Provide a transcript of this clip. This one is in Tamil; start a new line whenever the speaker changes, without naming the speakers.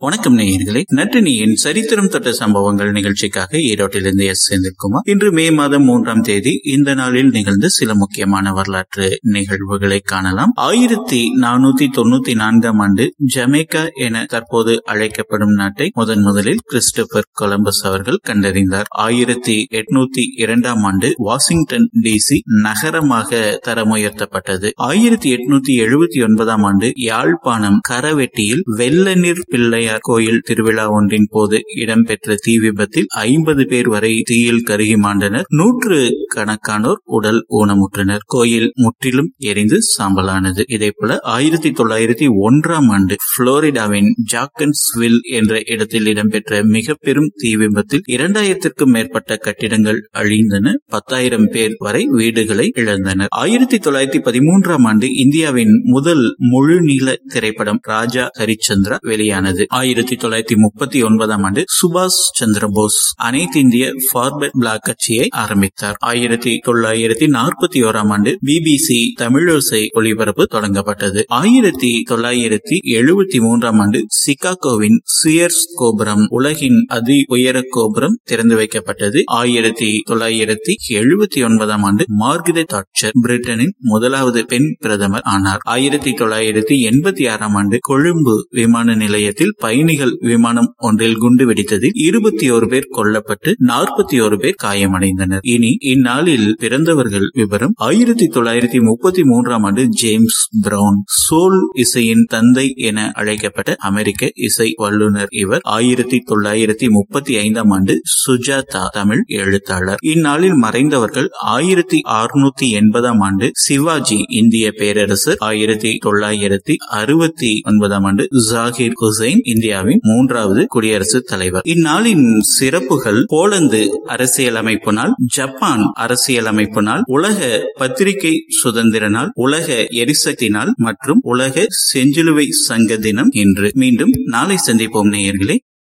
வணக்கம் நேயர்களே. நட்டினியின் சரித்திரம் தொட்ட சம்பவங்கள் நிகழ்ச்சிக்காக ஈரோட்டிலிருந்து எஸ். செந்தில்குமார். இன்று மே மாதம் மூன்றாம் தேதி இந்த நாளில் நிகழ்ந்த சில முக்கியமான வரலாற்று நிகழ்வுகளை காணலாம். ஆயிரத்தி நானூத்தி தொண்ணூத்தி நான்காம் ஆண்டு ஜமேக்கா என தற்போது அழைக்கப்படும் நாட்டை முதன் முதலில் கிறிஸ்டபர் கொலம்பஸ் அவர்கள் கண்டறிந்தார். ஆயிரத்தி எட்நூத்தி இரண்டாம் ஆண்டு வாஷிங்டன் டிசி நகரமாக தரமுயர்த்தப்பட்டது. ஆயிரத்தி எட்நூத்தி எழுபத்தி ஒன்பதாம் ஆண்டு யாழ்ப்பாணம் கரவெட்டியில் வெள்ளநீர் பிள்ளை பிள்ளையார் கோயில் திருவிழா ஒன்றின் போது இடம்பெற்ற தீ விபத்தில் ஐம்பது பேர் வரை தீயில் கருகி மாண்டனர். நூற்று கணக்கானோர் உடல் ஊனமுற்றனர். கோயில் முற்றிலும் எரிந்து சாம்பலானது. இதே போல ஆயிரத்தி தொள்ளாயிரத்தி ஒன்றாம் ஆண்டு புளோரிடாவின் ஜாக்கன்ஸ்வில் என்ற இடத்தில் இடம்பெற்ற மிக பெரும் தீ விபத்தில் இரண்டாயிரத்திற்கும் மேற்பட்ட கட்டிடங்கள் அழிந்தன. பத்தாயிரம் பேர் வரை வீடுகளை இழந்தனர். ஆயிரத்தி தொள்ளாயிரத்தி பதிமூன்றாம் ஆண்டு இந்தியாவின் முதல் முழுநீள திரைப்படம் ராஜா ஹரிச்சந்திரா வெளியானது. ஆயிரத்தி தொள்ளாயிரத்தி முப்பத்தி ஒன்பதாம் ஆண்டு சுபாஷ் சந்திர போஸ் அனைத்து இந்திய ஃபார்வர்ட் பிளாக் கட்சியை ஆரம்பித்தார். ஆயிரத்தி தொள்ளாயிரத்தி நாற்பத்தி ஓராம் ஆண்டு பிபிசி தமிழோசை ஒளிபரப்பு தொடங்கப்பட்டது. ஆயிரத்தி தொள்ளாயிரத்தி எழுபத்தி மூன்றாம் ஆண்டு சிகாகோவின் சுயர்ஸ் கோபுரம் உலகின் அதி உயர கோபுரம் திறந்து வைக்கப்பட்டது. ஆயிரத்தி தொள்ளாயிரத்தி எழுபத்தி ஒன்பதாம் ஆண்டு மார்கரெட் தாட்சர் பிரிட்டனின் முதலாவது பெண் பிரதமர் ஆனார். ஆயிரத்தி தொள்ளாயிரத்தி எண்பத்தி ஆறாம் ஆண்டு கொழும்பு விமான நிலையத்தில் பயணிகள் விமானம் ஒன்றில் குண்டு வெடித்ததில் இருபத்தி ஒரு பேர் கொல்லப்பட்டு நாற்பத்தி ஒரு பேர் காயமடைந்தனர். இனி இந்நாளில் பிறந்தவர்கள் விவரம். ஆயிரத்தி தொள்ளாயிரத்தி முப்பத்தி மூன்றாம் ஆண்டு ஜேம்ஸ் பிரவுன் சோல் இசையின் தந்தை என அழைக்கப்பட்ட அமெரிக்க இசை வல்லுநர் இவர் ஆயிரத்தி தொள்ளாயிரத்தி முப்பத்தி ஐந்தாம் ஆண்டு சுஜாதா தமிழ் எழுத்தாளர். இந்நாளில் மறைந்தவர்கள் ஆயிரத்தி அறுநூத்தி எண்பதாம் ஆண்டு சிவாஜி இந்திய பேரரசர். ஆயிரத்தி தொள்ளாயிரத்தி அறுபத்தி ஒன்பதாம் ஆண்டு ஜாகிர் ஹுசைன் இந்தியாவின் மூன்றாவது குடியரசுத் தலைவர். இந்நாளின் சிறப்புகள் போலந்து அரசியலமைப்பு நாள் ஜப்பான் அரசியலமைப்பு நாள் உலக பத்திரிகை சுதந்திர நாள் உலக எரிசக்தி நாள் மற்றும் உலக செஞ்சிலுவை சங்க தினம் இன்று மீண்டும் நாளை சந்திப்போம் நேயர்களே.